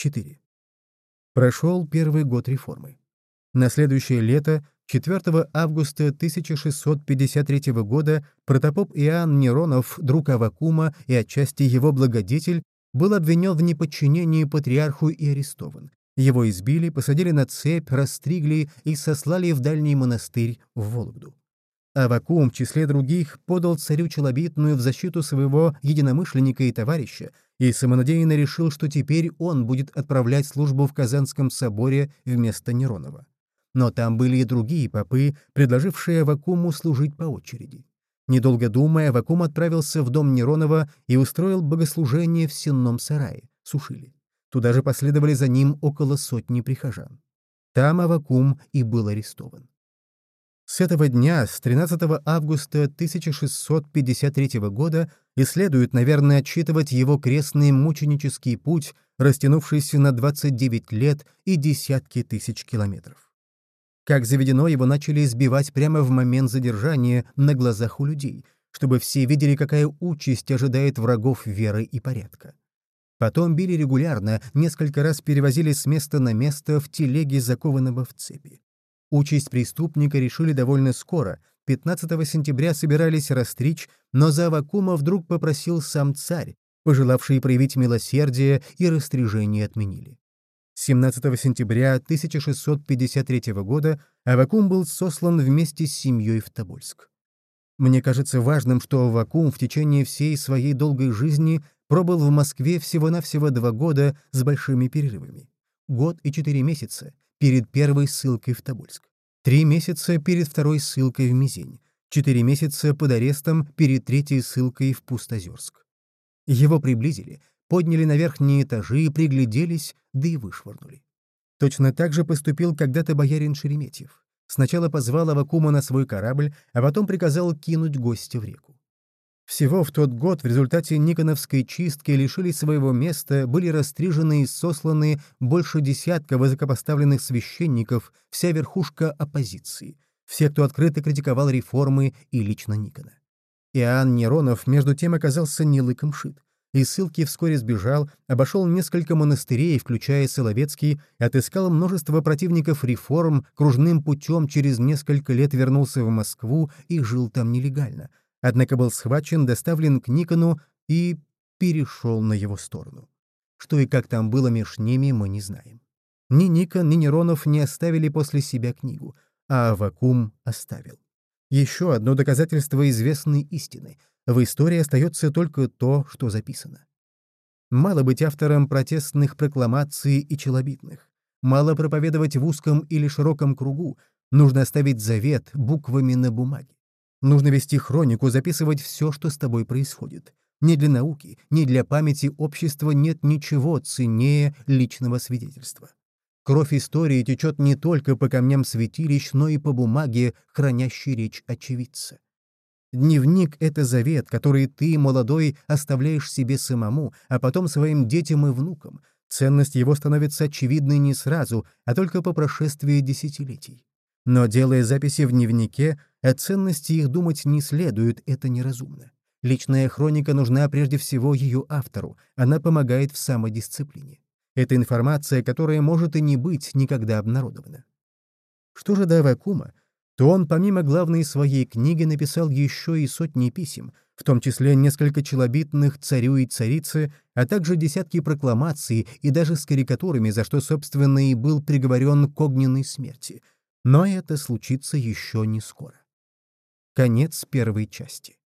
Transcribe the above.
4. Прошел первый год реформы. На следующее лето, 4 августа 1653 года, протопоп Иоанн Неронов, друг Авакума и отчасти его благодетель, был обвинен в неподчинении патриарху и арестован. Его избили, посадили на цепь, расстригли и сослали в дальний монастырь в Вологду. Авакум, в числе других, подал царю Челобитную в защиту своего единомышленника и товарища, и самонадеянно решил, что теперь он будет отправлять службу в Казанском соборе вместо Неронова. Но там были и другие попы, предложившие Авакуму служить по очереди. Недолго думая, Авакум отправился в дом Неронова и устроил богослужение в сенном сарае, сушили. Туда же последовали за ним около сотни прихожан. Там Авакум и был арестован. С этого дня, с 13 августа 1653 года, и следует, наверное, отчитывать его крестный мученический путь, растянувшийся на 29 лет и десятки тысяч километров. Как заведено, его начали избивать прямо в момент задержания на глазах у людей, чтобы все видели, какая участь ожидает врагов веры и порядка. Потом били регулярно, несколько раз перевозили с места на место в телеге, закованного в цепи. Участь преступника решили довольно скоро. 15 сентября собирались расстричь, но за Авакума вдруг попросил сам царь, пожелавший проявить милосердие, и растряжение отменили. 17 сентября 1653 года Авакум был сослан вместе с семьей в Тобольск. Мне кажется важным, что Авакум в течение всей своей долгой жизни пробыл в Москве всего-навсего два года с большими перерывами. Год и четыре месяца, перед первой ссылкой в Тобольск, три месяца перед второй ссылкой в Мизень, четыре месяца под арестом перед третьей ссылкой в Пустозерск. Его приблизили, подняли на верхние этажи, пригляделись, да и вышвырнули. Точно так же поступил когда-то боярин Шереметьев. Сначала позвал Авакума на свой корабль, а потом приказал кинуть гостя в реку. Всего в тот год в результате Никоновской чистки лишили своего места, были растрижены и сосланы больше десятка высокопоставленных священников, вся верхушка оппозиции, все, кто открыто критиковал реформы и лично Никона. Иоанн Неронов, между тем, оказался не лыком шит. Из ссылки вскоре сбежал, обошел несколько монастырей, включая Соловецкий, отыскал множество противников реформ, кружным путем через несколько лет вернулся в Москву и жил там нелегально — однако был схвачен, доставлен к Никону и перешел на его сторону. Что и как там было меж ними, мы не знаем. Ни Никон, ни Неронов не оставили после себя книгу, а Авакум оставил. Еще одно доказательство известной истины. В истории остается только то, что записано. Мало быть автором протестных прокламаций и челобитных. Мало проповедовать в узком или широком кругу. Нужно оставить завет буквами на бумаге. Нужно вести хронику, записывать все, что с тобой происходит. Ни для науки, ни для памяти общества нет ничего ценнее личного свидетельства. Кровь истории течет не только по камням святилищ, но и по бумаге, хранящей речь очевидца. Дневник — это завет, который ты, молодой, оставляешь себе самому, а потом своим детям и внукам. Ценность его становится очевидной не сразу, а только по прошествии десятилетий. Но, делая записи в дневнике, о ценности их думать не следует, это неразумно. Личная хроника нужна прежде всего ее автору, она помогает в самодисциплине. Это информация, которая может и не быть никогда обнародована. Что же до Авакума, то он помимо главной своей книги написал еще и сотни писем, в том числе несколько челобитных царю и царице, а также десятки прокламаций и даже с карикатурами, за что, собственно, и был приговорен к огненной смерти — но это случится еще не скоро. Конец первой части.